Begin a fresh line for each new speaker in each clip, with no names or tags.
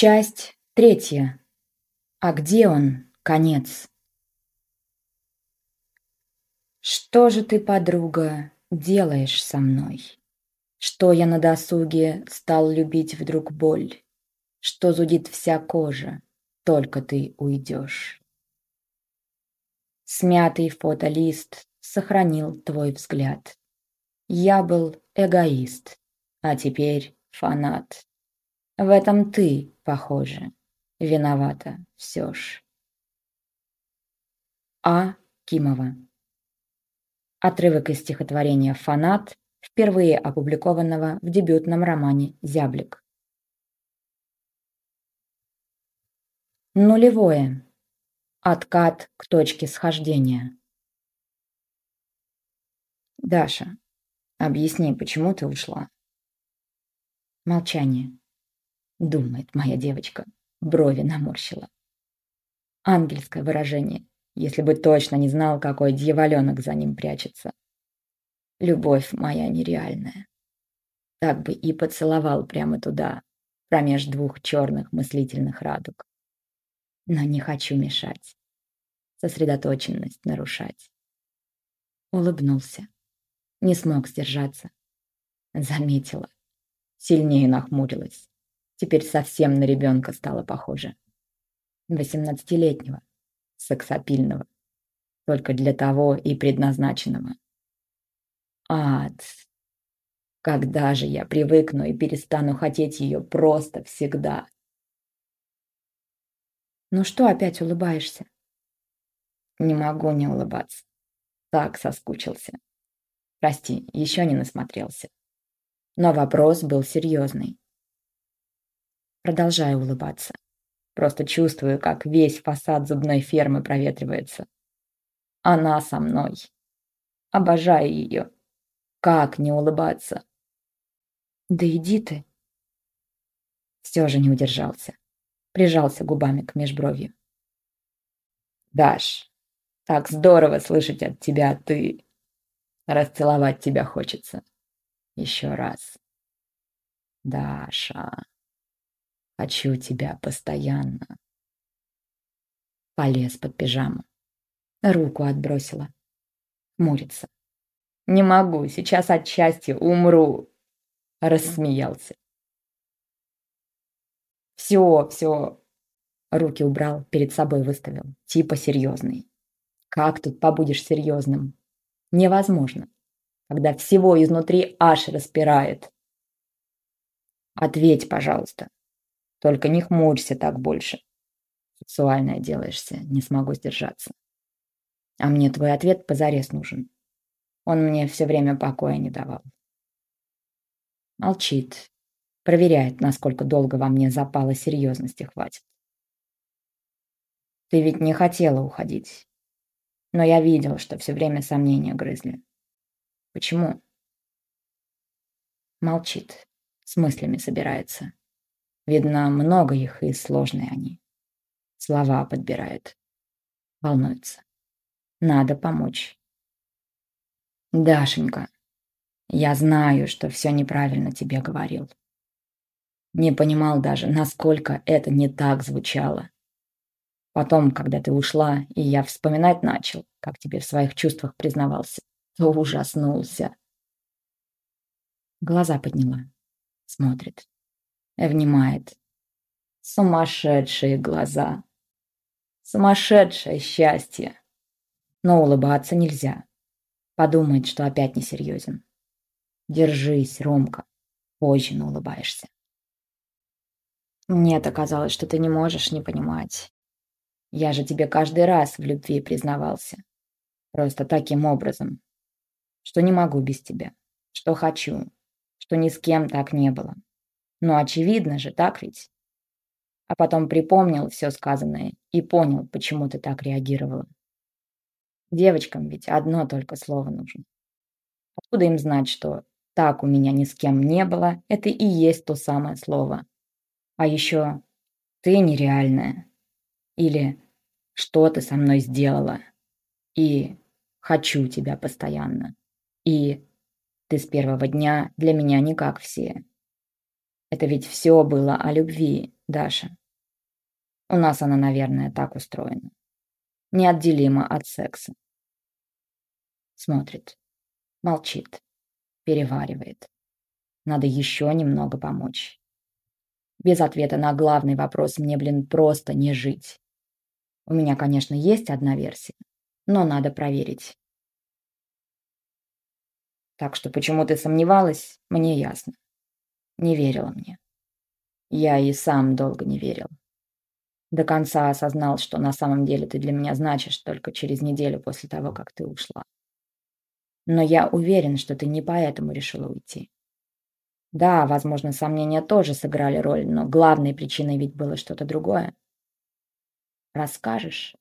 Часть третья. А где он, конец? Что же ты, подруга, делаешь со мной? Что я на досуге стал любить вдруг боль? Что зудит вся кожа, только ты уйдешь? Смятый фотолист сохранил твой взгляд. Я был эгоист, а теперь фанат. В этом ты, похоже, виновата все ж. А. Кимова Отрывок из стихотворения «Фанат», впервые опубликованного в дебютном романе «Зяблик». Нулевое. Откат к точке схождения. Даша, объясни, почему ты ушла? Молчание думает моя девочка. Брови наморщила. Ангельское выражение, если бы точно не знал, какой дьяволенок за ним прячется. Любовь моя нереальная. Так бы и поцеловал прямо туда, промеж двух черных мыслительных радуг. Но не хочу мешать. Сосредоточенность нарушать. Улыбнулся. Не смог сдержаться. Заметила. Сильнее нахмурилась. Теперь совсем на ребенка стала похожа. Восемнадцатилетнего, сексапильного. Только для того и предназначенного. Ад. Когда же я привыкну и перестану хотеть ее просто всегда? Ну что опять улыбаешься? Не могу не улыбаться. Так соскучился. Прости, еще не насмотрелся. Но вопрос был серьезный. Продолжаю улыбаться. Просто чувствую, как весь фасад зубной фермы проветривается. Она со мной. Обожаю ее. Как не улыбаться? Да иди ты. Все же не удержался. Прижался губами к межбровью. Даш, так здорово слышать от тебя ты. Расцеловать тебя хочется. Еще раз. Даша. Хочу тебя постоянно. Полез под пижаму. Руку отбросила. Хмурится. Не могу, сейчас от счастья умру. Рассмеялся. Все, все. Руки убрал, перед собой выставил. Типа серьезный. Как тут побудешь серьезным? Невозможно. Когда всего изнутри аж распирает. Ответь, пожалуйста. Только не хмурься так больше. Сексуальная делаешься, не смогу сдержаться. А мне твой ответ позарез нужен. Он мне все время покоя не давал. Молчит. Проверяет, насколько долго во мне запала серьезности хватит. Ты ведь не хотела уходить. Но я видел, что все время сомнения грызли. Почему? Молчит. С мыслями собирается. Видно, много их и сложные они. Слова подбирает. Волнуется. Надо помочь. Дашенька, я знаю, что все неправильно тебе говорил. Не понимал даже, насколько это не так звучало. Потом, когда ты ушла, и я вспоминать начал, как тебе в своих чувствах признавался, то ужаснулся. Глаза подняла. Смотрит внимает. Сумасшедшие глаза. Сумасшедшее счастье. Но улыбаться нельзя. Подумает, что опять несерьезен. Держись, Ромка. Позже улыбаешься. Мне-то казалось, что ты не можешь не понимать. Я же тебе каждый раз в любви признавался. Просто таким образом. Что не могу без тебя. Что хочу. Что ни с кем так не было. Ну, очевидно же, так ведь? А потом припомнил все сказанное и понял, почему ты так реагировала. Девочкам ведь одно только слово нужно. Откуда им знать, что «так у меня ни с кем не было» — это и есть то самое слово. А еще «ты нереальная» или «что ты со мной сделала» и «хочу тебя постоянно» и «ты с первого дня для меня не как все». Это ведь все было о любви, Даша. У нас она, наверное, так устроена. Неотделима от секса. Смотрит, молчит, переваривает. Надо еще немного помочь. Без ответа на главный вопрос мне, блин, просто не жить. У меня, конечно, есть одна версия, но надо проверить. Так что почему ты сомневалась, мне ясно. Не верила мне. Я и сам долго не верил. До конца осознал, что на самом деле ты для меня значишь только через неделю после того, как ты ушла. Но я уверен, что ты не поэтому решила уйти. Да, возможно, сомнения тоже сыграли роль, но главной причиной ведь было что-то другое. Расскажешь?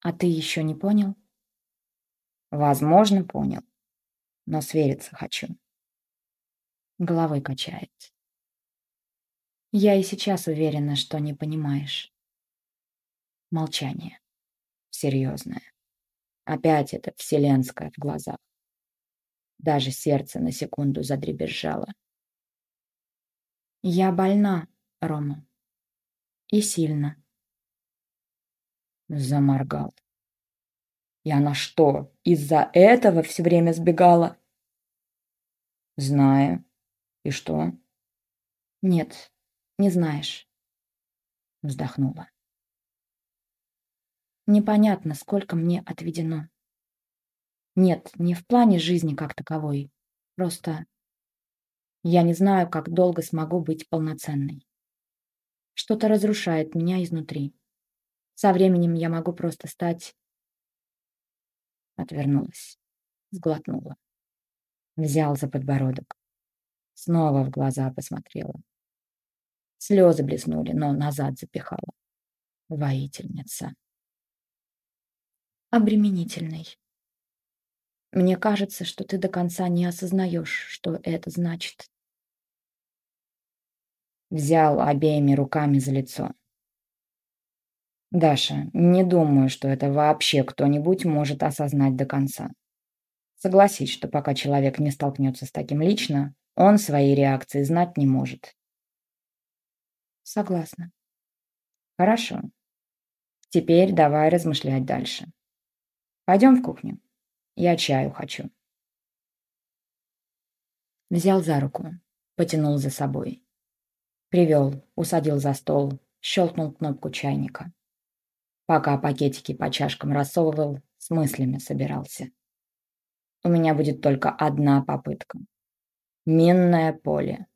А ты еще не понял? Возможно, понял. Но свериться хочу. Головой качает. Я и сейчас уверена, что не понимаешь. Молчание. Серьезное. Опять это вселенское в глазах. Даже сердце на секунду задребезжало. Я больна, Рома. И сильно. Заморгал. Я на что, из-за этого все время сбегала? Знаю. И что? Нет, не знаешь. Вздохнула. Непонятно, сколько мне отведено. Нет, не в плане жизни как таковой. Просто я не знаю, как долго смогу быть полноценной. Что-то разрушает меня изнутри. Со временем я могу просто стать Отвернулась. Сглотнула. Взял за подбородок. Снова в глаза посмотрела. Слезы блеснули, но назад запихала. Воительница. Обременительный. Мне кажется, что ты до конца не осознаешь, что это значит. Взял обеими руками за лицо. Даша, не думаю, что это вообще кто-нибудь может осознать до конца. Согласись, что пока человек не столкнется с таким лично, он свои реакции знать не может. Согласна. Хорошо. Теперь давай размышлять дальше. Пойдем в кухню. Я чаю хочу. Взял за руку, потянул за собой. Привел, усадил за стол, щелкнул кнопку чайника. Пока пакетики по чашкам рассовывал, с мыслями собирался. У меня будет только одна попытка. Минное поле.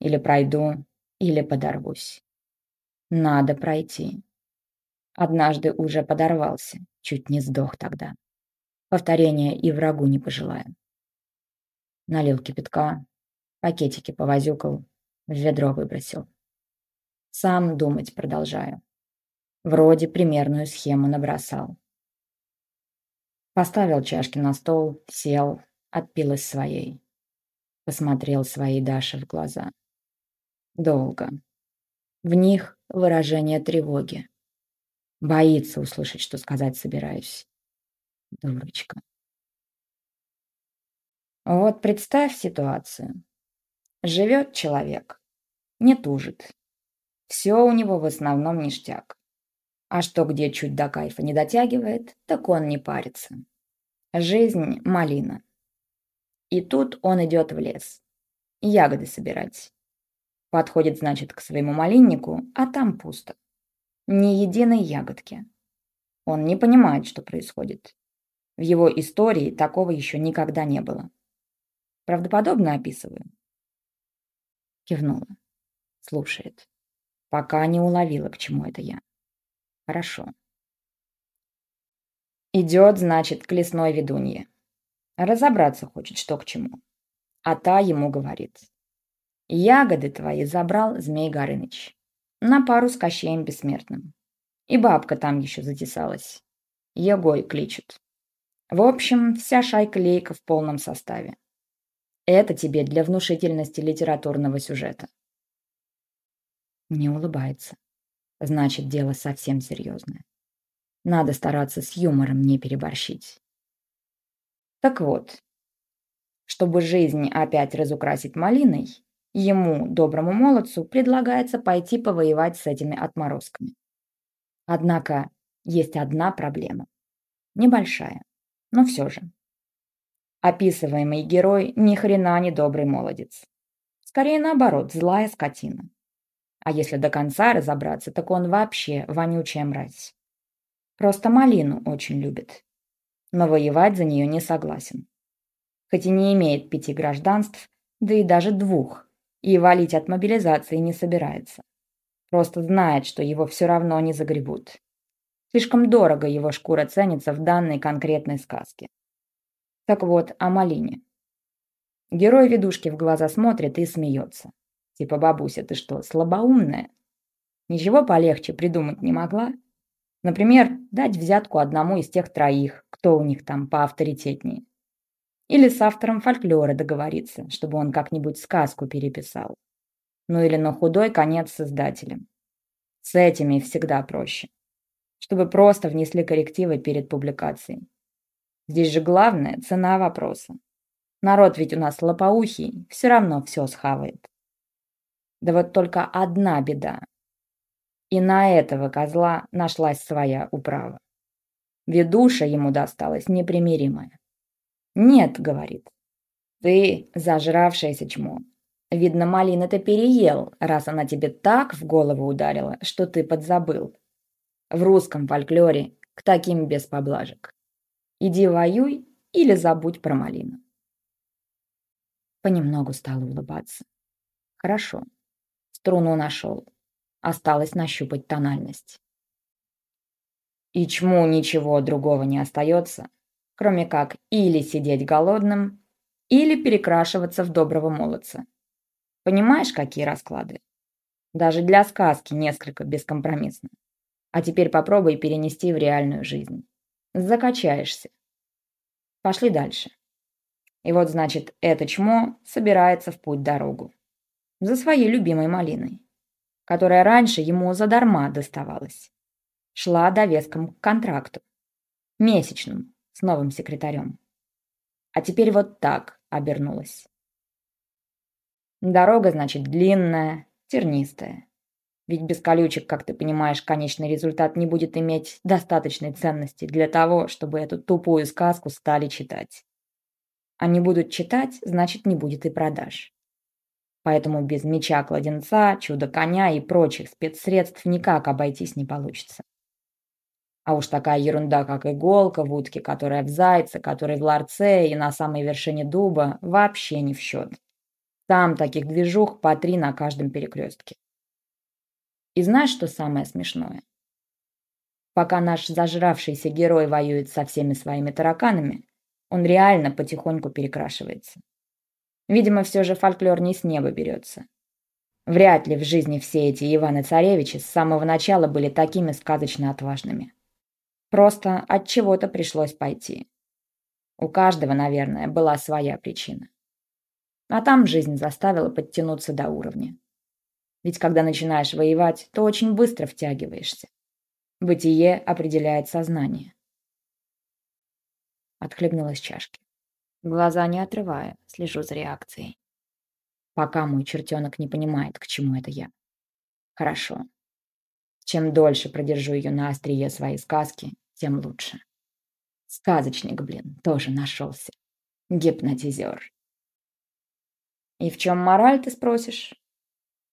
Или пройду, или подорвусь. Надо пройти. Однажды уже подорвался, чуть не сдох тогда. Повторения и врагу не пожелаю. Налил кипятка, пакетики повозюкал, в ведро выбросил. Сам думать продолжаю. Вроде примерную схему набросал. Поставил чашки на стол, сел, отпил из своей. Посмотрел своей Даше в глаза. Долго. В них выражение тревоги. Боится услышать, что сказать собираюсь. Дурочка. Вот представь ситуацию. Живет человек, не тужит. Все у него в основном ништяк. А что где чуть до кайфа не дотягивает, так он не парится. Жизнь – малина. И тут он идет в лес. Ягоды собирать. Подходит, значит, к своему малиннику, а там пусто. Ни единой ягодки. Он не понимает, что происходит. В его истории такого еще никогда не было. Правдоподобно описываю. Кивнула. Слушает. Пока не уловила, к чему это я. Хорошо. Идет, значит, к лесной ведунье. Разобраться хочет, что к чему. А та ему говорит. Ягоды твои забрал Змей Горыныч. На пару с Кощеем Бессмертным. И бабка там еще затесалась. Егой кличут. В общем, вся шайка лейка в полном составе. Это тебе для внушительности литературного сюжета. Не улыбается. Значит, дело совсем серьезное. Надо стараться с юмором не переборщить. Так вот, чтобы жизнь опять разукрасить малиной, ему, доброму молодцу, предлагается пойти повоевать с этими отморозками. Однако есть одна проблема. Небольшая, но все же. Описываемый герой ни хрена не добрый молодец. Скорее наоборот, злая скотина. А если до конца разобраться, так он вообще вонючая мразь. Просто малину очень любит. Но воевать за нее не согласен. Хоть и не имеет пяти гражданств, да и даже двух, и валить от мобилизации не собирается. Просто знает, что его все равно не загребут. Слишком дорого его шкура ценится в данной конкретной сказке. Так вот, о малине. Герой ведушки в глаза смотрит и смеется. Типа, бабуся, ты что, слабоумная? Ничего полегче придумать не могла? Например, дать взятку одному из тех троих, кто у них там поавторитетнее. Или с автором фольклора договориться, чтобы он как-нибудь сказку переписал. Ну или на худой конец с издателем. С этими всегда проще. Чтобы просто внесли коррективы перед публикацией. Здесь же главное – цена вопроса. Народ ведь у нас лопоухий, все равно все схавает. Да вот только одна беда. И на этого козла нашлась своя управа. Ведуша ему досталась непримиримая. «Нет», — говорит, — «ты зажравшаяся чмо. Видно, малина ты переел, раз она тебе так в голову ударила, что ты подзабыл. В русском фольклоре к таким без поблажек. Иди воюй или забудь про малину». Понемногу стала улыбаться. «Хорошо. Струну нашел. Осталось нащупать тональность». И чему ничего другого не остается, кроме как или сидеть голодным, или перекрашиваться в доброго молодца. Понимаешь, какие расклады? Даже для сказки несколько бескомпромиссно. А теперь попробуй перенести в реальную жизнь. Закачаешься. Пошли дальше. И вот, значит, это чмо собирается в путь-дорогу. За своей любимой малиной, которая раньше ему задарма доставалась. Шла довеском к контракту. Месячному, с новым секретарем. А теперь вот так обернулась. Дорога, значит, длинная, тернистая. Ведь без колючек, как ты понимаешь, конечный результат не будет иметь достаточной ценности для того, чтобы эту тупую сказку стали читать. А не будут читать, значит, не будет и продаж. Поэтому без меча-кладенца, чудо-коня и прочих спецсредств никак обойтись не получится. А уж такая ерунда, как иголка в утке, которая в зайце, который в ларце и на самой вершине дуба, вообще не в счет. Там таких движух по три на каждом перекрестке. И знаешь, что самое смешное? Пока наш зажравшийся герой воюет со всеми своими тараканами, он реально потихоньку перекрашивается. Видимо, все же фольклор не с неба берется. Вряд ли в жизни все эти Иваны-Царевичи с самого начала были такими сказочно отважными. Просто от чего-то пришлось пойти. У каждого, наверное, была своя причина. А там жизнь заставила подтянуться до уровня. Ведь когда начинаешь воевать, то очень быстро втягиваешься. Бытие определяет сознание. Отхлебнула с чашки. Глаза не отрывая, слежу за реакцией. Пока мой чертенок не понимает, к чему это я. Хорошо. Чем дольше продержу ее на острие своей сказки, тем лучше. Сказочник, блин, тоже нашелся. Гипнотизер. И в чем мораль, ты спросишь?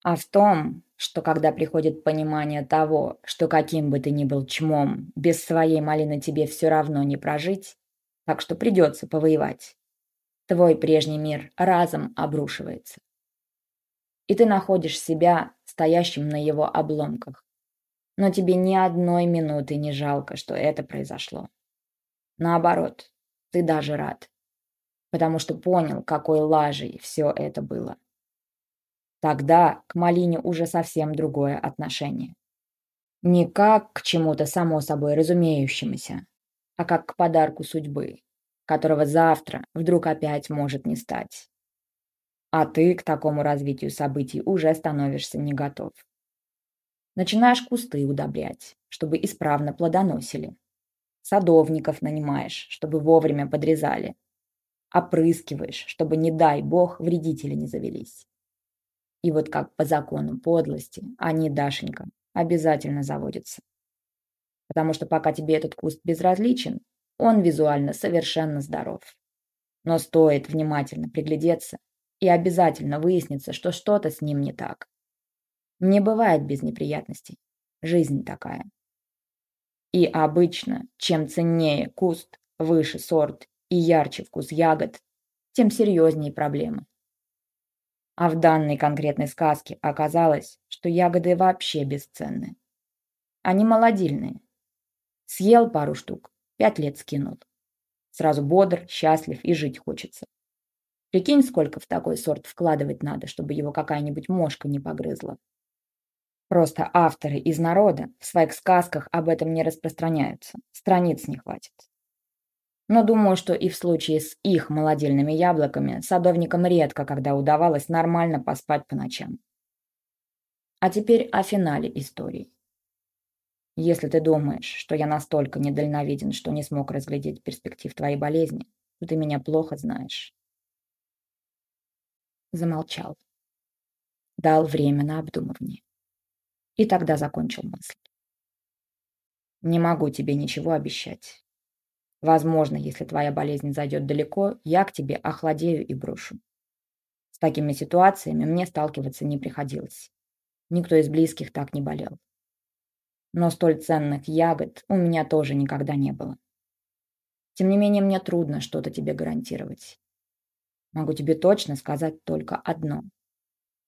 А в том, что когда приходит понимание того, что каким бы ты ни был чмом, без своей малины тебе все равно не прожить, так что придется повоевать, твой прежний мир разом обрушивается. И ты находишь себя стоящим на его обломках, но тебе ни одной минуты не жалко, что это произошло. Наоборот, ты даже рад, потому что понял, какой лажей все это было. Тогда к Малине уже совсем другое отношение. Не как к чему-то само собой разумеющемуся, а как к подарку судьбы, которого завтра вдруг опять может не стать. А ты к такому развитию событий уже становишься не готов. Начинаешь кусты удобрять, чтобы исправно плодоносили. Садовников нанимаешь, чтобы вовремя подрезали. Опрыскиваешь, чтобы, не дай бог, вредители не завелись. И вот как по закону подлости, они, Дашенька, обязательно заводятся. Потому что пока тебе этот куст безразличен, он визуально совершенно здоров. Но стоит внимательно приглядеться, и обязательно выяснится, что что-то с ним не так. Не бывает без неприятностей. Жизнь такая. И обычно, чем ценнее куст, выше сорт и ярче вкус ягод, тем серьезнее проблемы. А в данной конкретной сказке оказалось, что ягоды вообще бесценны. Они молодильные. Съел пару штук, пять лет скинул. Сразу бодр, счастлив и жить хочется. Прикинь, сколько в такой сорт вкладывать надо, чтобы его какая-нибудь мошка не погрызла. Просто авторы из народа в своих сказках об этом не распространяются. Страниц не хватит. Но думаю, что и в случае с их молодильными яблоками садовникам редко когда удавалось нормально поспать по ночам. А теперь о финале истории. Если ты думаешь, что я настолько недальновиден, что не смог разглядеть перспектив твоей болезни, то ты меня плохо знаешь. Замолчал. Дал время на обдумывание. И тогда закончил мысль. Не могу тебе ничего обещать. Возможно, если твоя болезнь зайдет далеко, я к тебе охладею и брошу. С такими ситуациями мне сталкиваться не приходилось. Никто из близких так не болел но столь ценных ягод у меня тоже никогда не было. Тем не менее, мне трудно что-то тебе гарантировать. Могу тебе точно сказать только одно.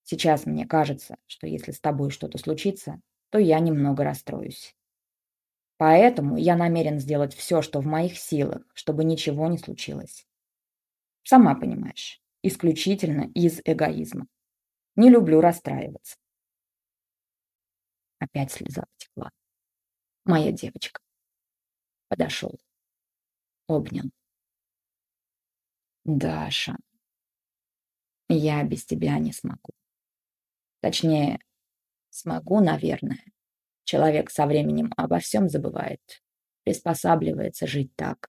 Сейчас мне кажется, что если с тобой что-то случится, то я немного расстроюсь. Поэтому я намерен сделать все, что в моих силах, чтобы ничего не случилось. Сама понимаешь, исключительно из эгоизма. Не люблю расстраиваться. Опять слеза потекла. Моя девочка. Подошел. Обнял. Даша, я без тебя не смогу. Точнее, смогу, наверное. Человек со временем обо всем забывает, приспосабливается жить так.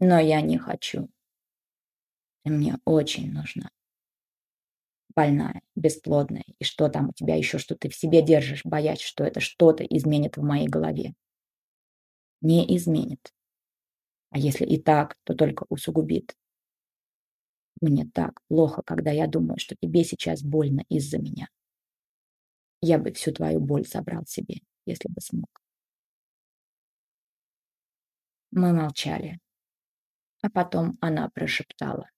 Но я не хочу. Ты мне очень нужна больная, бесплодная, и что там у тебя еще, что ты в себе держишь, боясь, что это что-то изменит в моей голове. Не изменит. А если и так, то только усугубит. Мне так плохо, когда я думаю, что тебе сейчас больно из-за меня. Я бы всю твою боль забрал себе, если бы смог. Мы молчали. А потом она прошептала.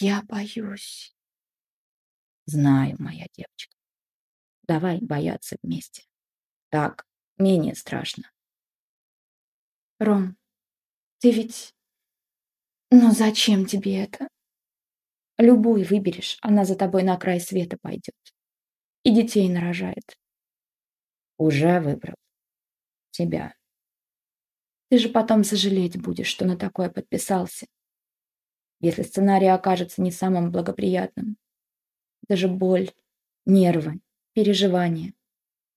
Я боюсь. Знаю, моя девочка. Давай бояться вместе. Так, менее страшно.
Ром, ты ведь... Ну зачем тебе это? Любую выберешь, она за тобой на край света пойдет. И детей нарожает.
Уже выбрал. Тебя.
Ты же потом сожалеть будешь, что на такое подписался если сценарий окажется не самым благоприятным. Даже боль, нервы, переживания,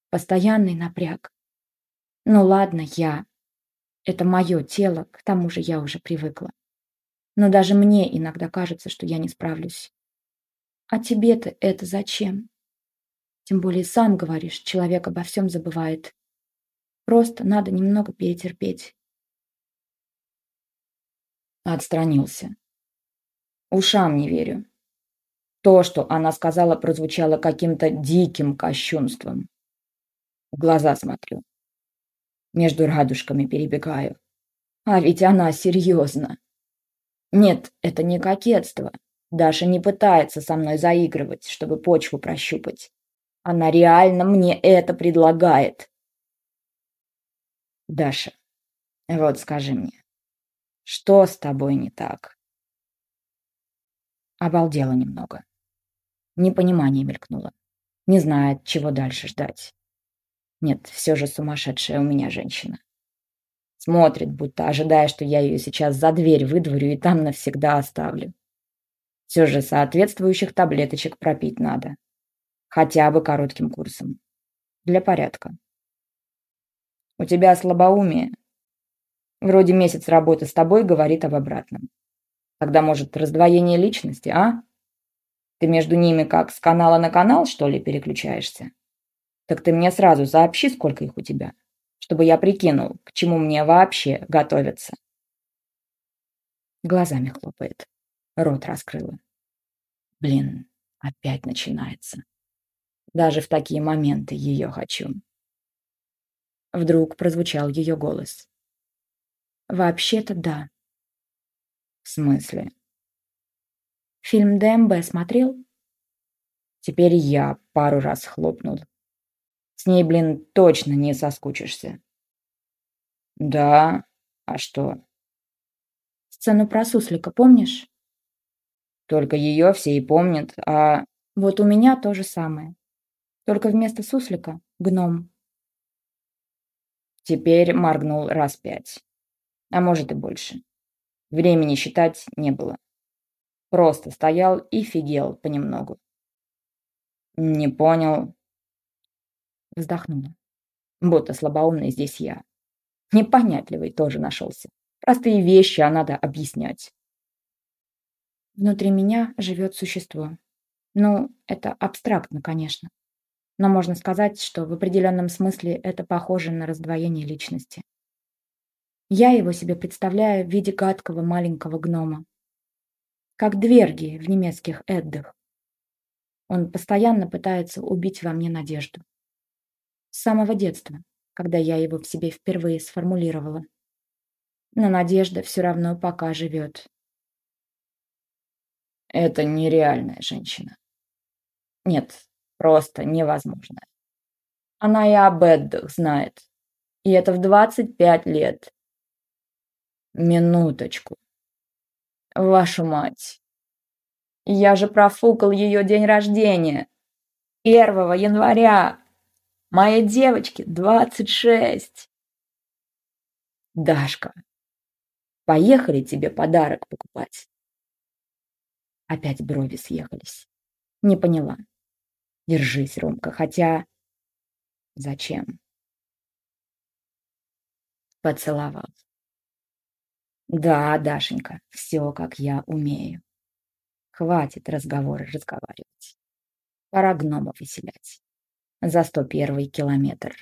постоянный напряг. Ну ладно, я. Это мое тело, к тому же я уже привыкла. Но даже мне иногда кажется, что я не справлюсь. А тебе-то это зачем? Тем более сам говоришь, человек обо всем забывает. Просто надо немного перетерпеть.
Отстранился. Ушам не верю. То, что она сказала, прозвучало каким-то диким кощунством. В глаза смотрю. Между радужками перебегаю. А ведь она серьезно. Нет, это не кокетство. Даша не пытается со мной заигрывать, чтобы почву прощупать. Она реально мне это предлагает. Даша, вот скажи мне, что с тобой не так? Обалдела немного. Непонимание мелькнуло. Не знает, чего дальше ждать. Нет, все же сумасшедшая у меня женщина. Смотрит, будто ожидая, что я ее сейчас за дверь выдворю и там навсегда оставлю. Все же соответствующих таблеточек пропить надо. Хотя бы коротким курсом. Для порядка. У тебя слабоумие. Вроде месяц работы с тобой говорит об обратном. Тогда, может, раздвоение личности, а? Ты между ними как с канала на канал, что ли, переключаешься? Так ты мне сразу сообщи, сколько их у тебя, чтобы я прикинул, к чему мне вообще готовиться. Глазами хлопает, рот раскрыла. Блин, опять начинается. Даже в такие моменты ее хочу. Вдруг прозвучал ее голос. «Вообще-то да». «В смысле?» «Фильм ДМБ смотрел?» Теперь я пару раз хлопнул. С ней, блин, точно не соскучишься. Да, а что?
Сцену про суслика помнишь?
Только ее все и помнят, а...
Вот у меня то же самое. Только вместо суслика — гном.
Теперь моргнул раз пять. А может и больше. Времени считать не было. Просто стоял и фигел понемногу. Не понял. Вздохнула. Будто слабоумный здесь я. Непонятливый тоже нашелся. Простые вещи, а надо объяснять.
Внутри меня живет существо. Ну, это абстрактно, конечно. Но можно сказать, что в определенном смысле это похоже на раздвоение личности. Я его себе представляю в виде гадкого маленького гнома. Как дверги в немецких эддах. Он постоянно пытается убить во мне надежду. С самого детства, когда я его в себе впервые сформулировала. Но надежда все равно пока живет.
Это нереальная женщина. Нет, просто невозможная. Она и об Эддах знает. И это в 25 лет. Минуточку. Вашу мать. Я же профукал ее день рождения. 1 января. Моей девочке 26. Дашка, поехали тебе подарок покупать. Опять брови съехались. Не поняла. Держись, Ромка, хотя... Зачем? Поцеловал. Да, Дашенька, все, как я умею. Хватит разговоры разговаривать. Пора гномов веселять. За сто первый километр.